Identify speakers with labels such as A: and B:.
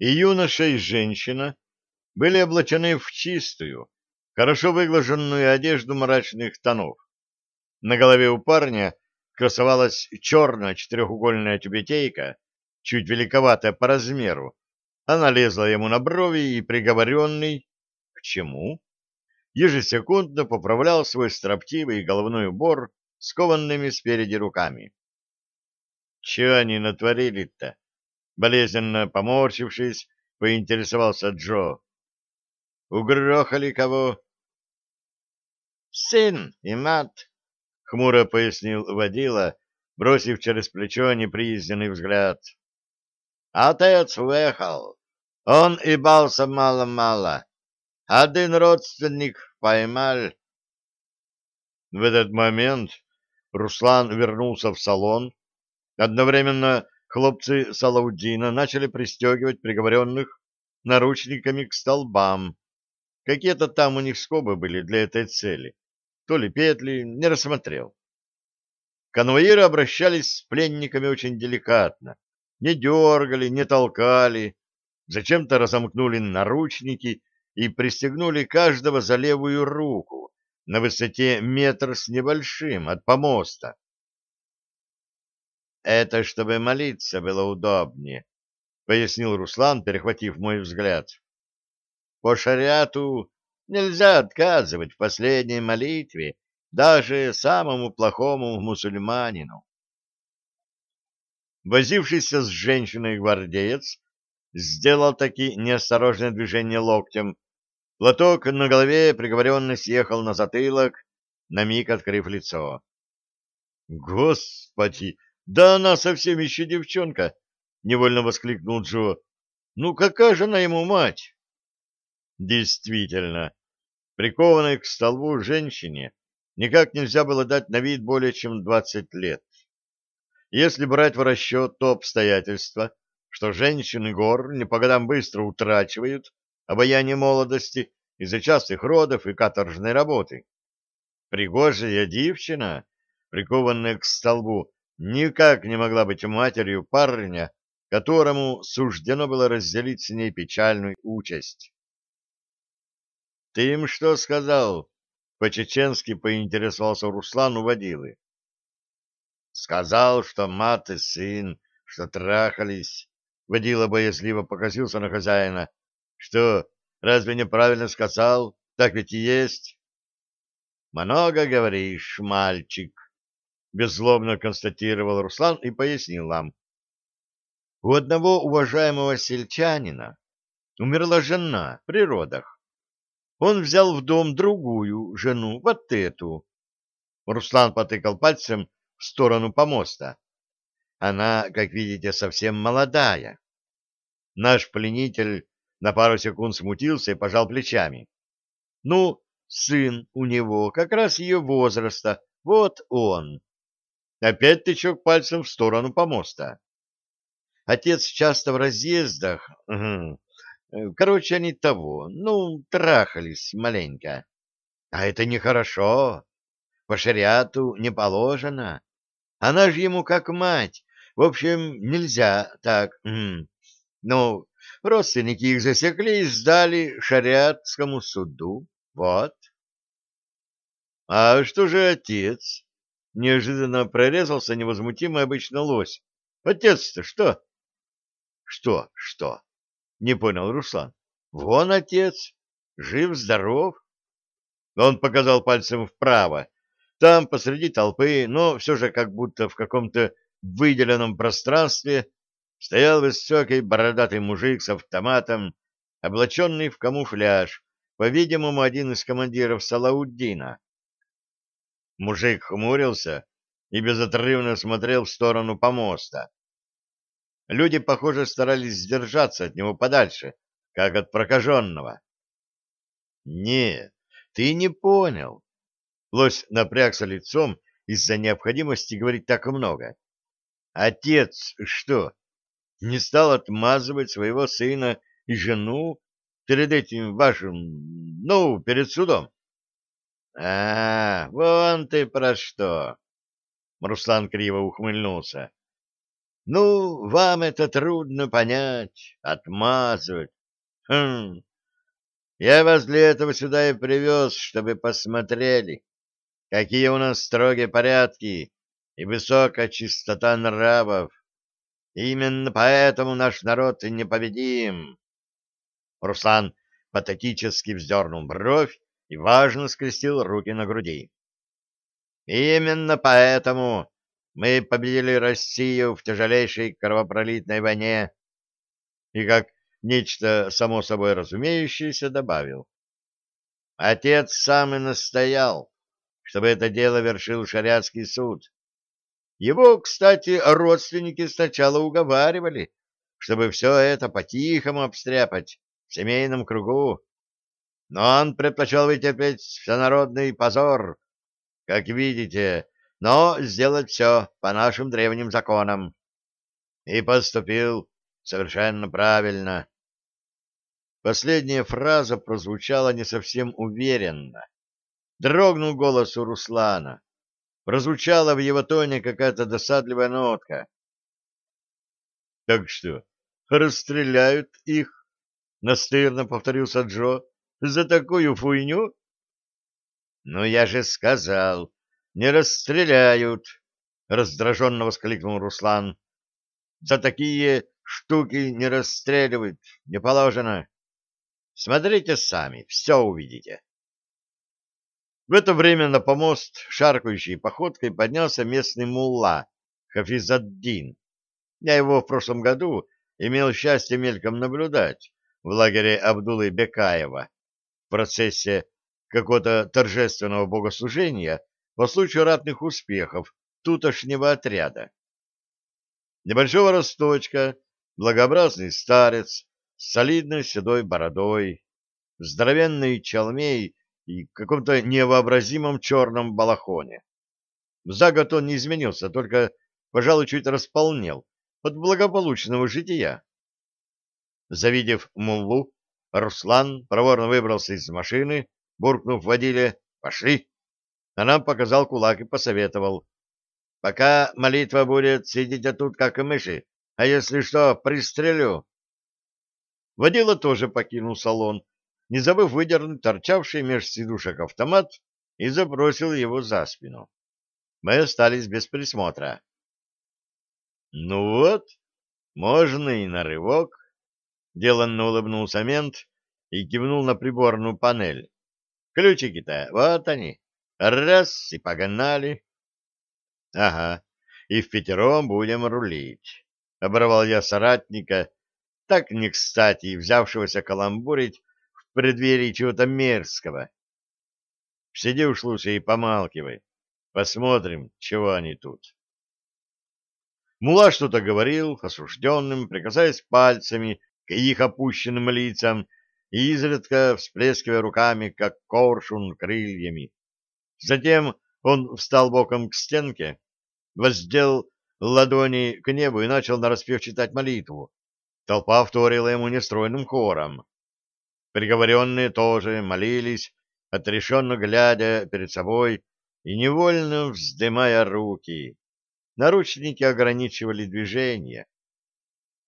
A: И юноша, и женщина были облачены в чистую, хорошо выглаженную одежду мрачных тонов. На голове у парня красовалась черная четырехугольная тюбетейка, чуть великоватая по размеру. Она лезла ему на брови, и приговоренный... К чему? Ежесекундно поправлял свой строптивый головной убор скованными спереди руками. Че они натворили-то? Болезненно поморщившись, поинтересовался Джо. Угрохали кого? Сын и мать, — хмуро пояснил водила, бросив через плечо неприязненный взгляд. «Отец уехал. Он и бался мало-мало. Один родственник поймал». В этот момент Руслан вернулся в салон. Одновременно хлопцы Салаудина начали пристегивать приговоренных наручниками к столбам. Какие-то там у них скобы были для этой цели то ли петли, не рассмотрел. Конвоиры обращались с пленниками очень деликатно, не дергали, не толкали, зачем-то разомкнули наручники и пристегнули каждого за левую руку на высоте метр с небольшим от помоста. «Это чтобы молиться было удобнее», — пояснил Руслан, перехватив мой взгляд. «По шариату Нельзя отказывать в последней молитве даже самому плохому мусульманину. Возившийся с женщиной гвардеец сделал таки неосторожное движение локтем. Платок на голове приговоренно съехал на затылок, на миг открыв лицо. «Господи, да она совсем еще девчонка!» — невольно воскликнул Джо. «Ну какая же она ему мать?» Действительно, Прикованной к столбу женщине никак нельзя было дать на вид более чем 20 лет. Если брать в расчет то обстоятельство, что женщины гор не по годам быстро утрачивают обаяние молодости из-за частых родов и каторжной работы. Пригожая девчина, прикованная к столбу, никак не могла быть матерью парня, которому суждено было разделить с ней печальную участь. — Ты им что сказал? — по-чеченски поинтересовался Руслан у водилы. — Сказал, что мать и сын, что трахались. Водила боязливо покосился на хозяина. — Что, разве неправильно сказал? Так ведь и есть. — Много говоришь, мальчик, — беззлобно констатировал Руслан и пояснил нам. У одного уважаемого сельчанина умерла жена при родах он взял в дом другую жену, вот эту. Руслан потыкал пальцем в сторону помоста. Она, как видите, совсем молодая. Наш пленитель на пару секунд смутился и пожал плечами. Ну, сын у него как раз ее возраста, вот он. Опять тычок пальцем в сторону помоста. Отец часто в разъездах, Э, короче, они того, ну, трахались маленько. А это нехорошо. По шариату не положено. Она же ему как мать. В общем, нельзя так. Ну, родственники их засекли и сдали шариатскому суду. Вот. А что же отец? Неожиданно прорезался невозмутимый обычно лось. Отец-то что? Что, что? Не понял Руслан. Вон отец, жив-здоров. Он показал пальцем вправо. Там, посреди толпы, но все же как будто в каком-то выделенном пространстве, стоял высокий бородатый мужик с автоматом, облаченный в камуфляж, по-видимому, один из командиров Салауддина. Мужик хмурился и безотрывно смотрел в сторону помоста. Люди, похоже, старались сдержаться от него подальше, как от прокаженного. — Не, ты не понял. Лось напрягся лицом из-за необходимости говорить так много. Отец что, не стал отмазывать своего сына и жену перед этим вашим, ну, перед судом? — А, вон ты про что! Руслан криво ухмыльнулся. Ну, вам это трудно понять, отмазывать. Хм, я вас для этого сюда и привез, чтобы посмотрели, какие у нас строгие порядки и высокая чистота нравов. Именно поэтому наш народ и непобедим. Руслан патетически вздернул бровь и важно скрестил руки на груди. Именно поэтому мы победили Россию в тяжелейшей кровопролитной войне. И как нечто само собой разумеющееся добавил. Отец сам и настоял, чтобы это дело вершил шариатский суд. Его, кстати, родственники сначала уговаривали, чтобы все это по-тихому обстряпать в семейном кругу. Но он предпочел вытерпеть всенародный позор, как видите, но сделать все по нашим древним законам. И поступил совершенно правильно. Последняя фраза прозвучала не совсем уверенно. Дрогнул голос у Руслана. Прозвучала в его тоне какая-то досадливая нотка. — Так что, расстреляют их? — настырно повторился Джо. — За такую фуйню? — Ну, я же сказал, не расстреляют, — раздраженно воскликнул Руслан. — За такие штуки не расстреливают, не положено. Смотрите сами, все увидите. В это время на помост, шаркающей походкой, поднялся местный мулла Хафизаддин. Я его в прошлом году имел счастье мельком наблюдать в лагере Абдулы Бекаева процессе какого-то торжественного богослужения по случаю ратных успехов тутошнего отряда. Небольшого росточка, благообразный старец, с солидной седой бородой, здоровенной чалмей и каком-то невообразимом черном балахоне. За год он не изменился, только, пожалуй, чуть располнел от благополучного жития. Завидев муллу, Руслан проворно выбрался из машины, буркнув водиле «Пошли!» А нам показал кулак и посоветовал. «Пока молитва будет, сидите тут, как и мыши, а если что, пристрелю». Водила тоже покинул салон, не забыв выдернуть торчавший меж сидушек автомат и забросил его за спину. Мы остались без присмотра. «Ну вот, можно и на рывок», — деланно улыбнулся мент и кивнул на приборную панель. «Ключики-то, вот они, раз и погнали». «Ага, и в пятером будем рулить», — оборвал я соратника, так не кстати взявшегося каламбурить в преддверии чего-то мерзкого. Сиди уж лучше и помалкивай. Посмотрим, чего они тут. Мула что-то говорил осужденным, прикасаясь пальцами к их опущенным лицам и изредка всплескивая руками, как коршун крыльями. Затем он встал боком к стенке, воздел ладони к небу и начал нараспев читать молитву. Толпа вторила ему нестройным хором. Приговоренные тоже молились, отрешенно глядя перед собой и невольно вздымая руки. Наручники ограничивали движение.